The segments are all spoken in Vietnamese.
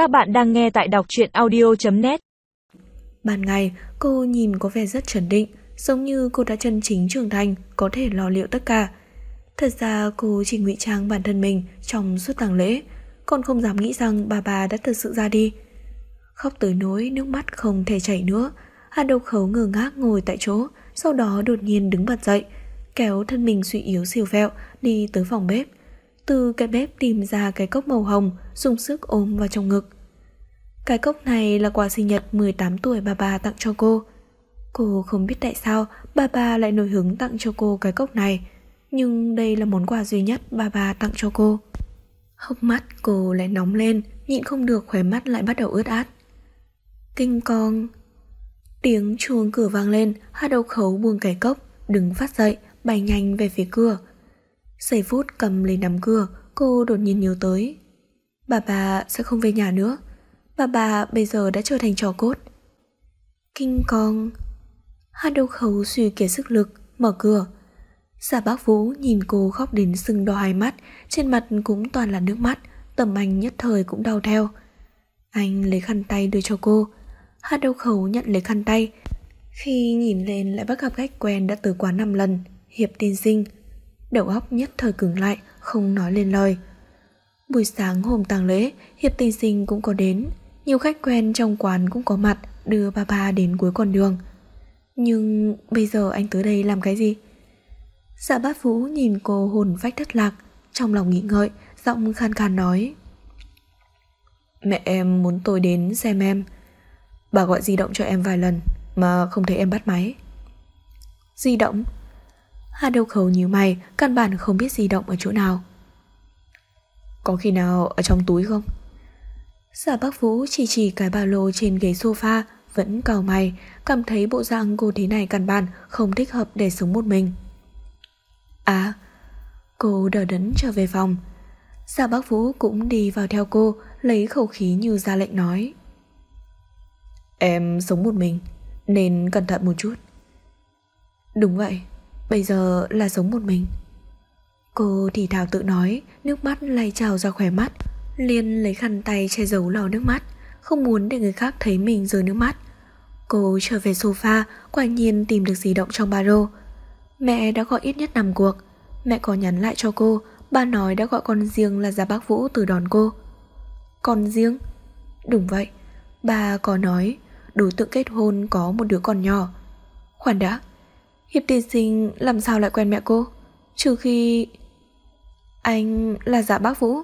Các bạn đang nghe tại đọc truyện audio.net Ban ngày, cô nhìn có vẻ rất trấn định, giống như cô đã chân chính trưởng thành, có thể lo liệu tất cả. Thật ra cô chỉ ngụy trang bản thân mình trong suốt tàng lễ, còn không dám nghĩ rằng bà bà đã thật sự ra đi. Khóc tới nỗi nước mắt không thể chảy nữa, Hà Độc Khấu ngơ ngác ngồi tại chỗ, sau đó đột nhiên đứng bật dậy, kéo thân mình suy yếu siêu vẹo đi tới phòng bếp. Từ cái bếp tìm ra cái cốc màu hồng, dùng sức ôm vào trong ngực. Cái cốc này là quà sinh nhật 18 tuổi bà bà tặng cho cô. Cô không biết tại sao bà bà lại nổi hứng tặng cho cô cái cốc này, nhưng đây là món quà duy nhất bà bà tặng cho cô. Hốc mắt cô lại nóng lên, nhịn không được khóe mắt lại bắt đầu ướt át. Kinh con. Tiếng chuông cửa vang lên, Hà Đầu Khấu buông cái cốc, đứng phát dậy, bay nhanh về phía cửa. Giây phút cầm lấy nắm cửa, cô đột nhiên nhớ tới. Bà bà sẽ không về nhà nữa. Bà bà bây giờ đã trở thành trò cốt. Kinh con. Hát đâu Khấu suy kiệt sức lực, mở cửa. Giả bác Vũ nhìn cô khóc đến sưng đỏ hai mắt, trên mặt cũng toàn là nước mắt, tầm anh nhất thời cũng đau theo. Anh lấy khăn tay đưa cho cô. Hát đâu Khấu nhận lấy khăn tay. Khi nhìn lên lại bắt gặp khách quen đã từ quá năm lần, Hiệp tiên sinh. Đầu óc nhất thời cứng lại, không nói lên lời. Buổi sáng hôm tang lễ, Hiệp tình sinh cũng có đến. Nhiều khách quen trong quán cũng có mặt, đưa ba ba đến cuối con đường. Nhưng bây giờ anh tới đây làm cái gì? Dạ bát vũ nhìn cô hồn phách thất lạc, trong lòng nghĩ ngợi, giọng khan khan nói. Mẹ em muốn tôi đến xem em. Bà gọi di động cho em vài lần mà không thấy em bắt máy. Di động? Hà đầu khẩu như mày, căn bản không biết di động ở chỗ nào. Có khi nào ở trong túi không? Giả bác Vũ chỉ chỉ cái ba lô trên ghế sofa, vẫn cau mày, cảm thấy bộ dạng cô thế này căn bản không thích hợp để sống một mình. À, cô đỡ đẫn trở về phòng. Giả bác Vũ cũng đi vào theo cô, lấy khẩu khí như ra lệnh nói. Em sống một mình, nên cẩn thận một chút. Đúng vậy, bây giờ là sống một mình. Cô thì thào tự nói, nước mắt lay trào ra khỏe mắt. Liên lấy khăn tay che giấu lò nước mắt, không muốn để người khác thấy mình rơi nước mắt. Cô trở về sofa, quả nhiên tìm được di động trong ba lô. Mẹ đã gọi ít nhất 5 cuộc. Mẹ có nhắn lại cho cô, ba nói đã gọi con riêng là Gia Bác Vũ từ đón cô. Con riêng? Đúng vậy, bà có nói đối tượng kết hôn có một đứa con nhỏ. Khoan đã, Hiệp tiên sinh làm sao lại quen mẹ cô? Trừ khi... Anh là dạ bác Vũ.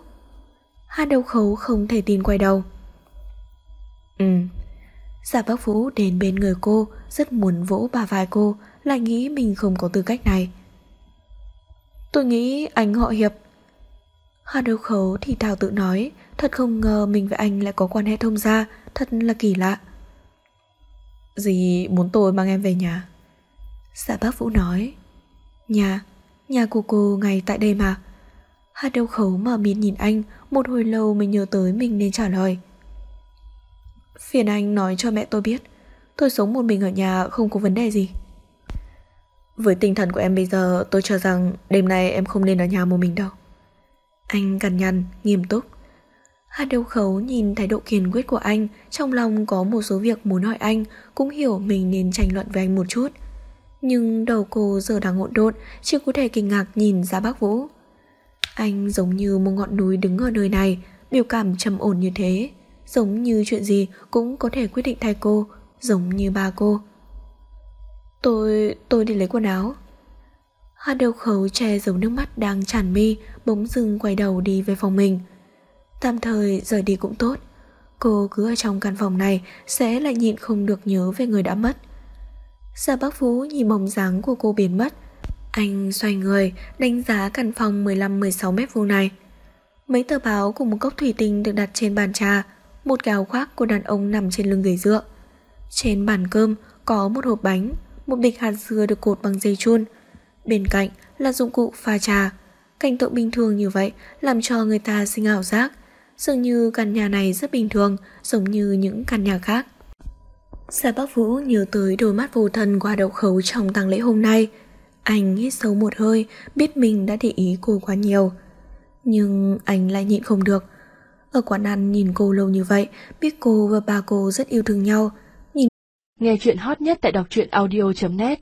Hai đầu khấu không thể tin quay đầu. Ừ. Dạ bác Vũ đến bên người cô, rất muốn vỗ bà vai cô, lại nghĩ mình không có tư cách này. Tôi nghĩ anh họ Hiệp. Hà đầu khấu thì thào tự nói, thật không ngờ mình với anh lại có quan hệ thông gia, thật là kỳ lạ. Dì muốn tôi mang em về nhà. Dạ bác Vũ nói. Nhà, nhà của cô ngay tại đây mà. Hà đầu khấu mở mịt nhìn anh, một hồi lâu mới nhớ tới mình nên trả lời. Phiền anh nói cho mẹ tôi biết, tôi sống một mình ở nhà không có vấn đề gì. Với tinh thần của em bây giờ, tôi cho rằng đêm nay em không nên ở nhà một mình đâu. Anh cằn nhằn, nghiêm túc. Hạt đầu khấu nhìn thái độ kiên quyết của anh, trong lòng có một số việc muốn hỏi anh, cũng hiểu mình nên tranh luận với anh một chút. Nhưng đầu cô giờ đang ngộn đột, chỉ có thể kinh ngạc nhìn ra bác Vũ. Anh giống như một ngọn núi đứng ở nơi này, biểu cảm trầm ổn như thế. Giống như chuyện gì cũng có thể quyết định thay cô, giống như ba cô. Tôi... tôi đi lấy quần áo. Hạt đầu khấu che giấu nước mắt đang tràn mi, bỗng dưng quay đầu đi về phòng mình. Tạm thời rời đi cũng tốt. Cô cứ ở trong căn phòng này sẽ lại nhịn không được nhớ về người đã mất. Gia Bác Phú nhìn bóng dáng của cô biến mất. Anh xoay người, đánh giá căn phòng 15-16 mét vuông này. Mấy tờ báo cùng một cốc thủy tinh được đặt trên bàn trà, một gáo khoác của đàn ông nằm trên lưng ghế dựa. Trên bàn cơm có một hộp bánh, một bịch hạt dưa được cột bằng dây chun. Bên cạnh là dụng cụ pha trà. Cảnh tượng bình thường như vậy làm cho người ta sinh ảo giác. Dường như căn nhà này rất bình thường, giống như những căn nhà khác. Sa Bắc Vũ nhớ tới đôi mắt vô thần qua đậu khấu trong tang lễ hôm nay. Anh hít sâu một hơi, biết mình đã để ý cô quá nhiều. Nhưng anh lại nhịn không được. Ở quán ăn nhìn cô lâu như vậy, biết cô và ba cô rất yêu thương nhau. Nhìn nghe chuyện hot nhất tại đọc truyện audio.net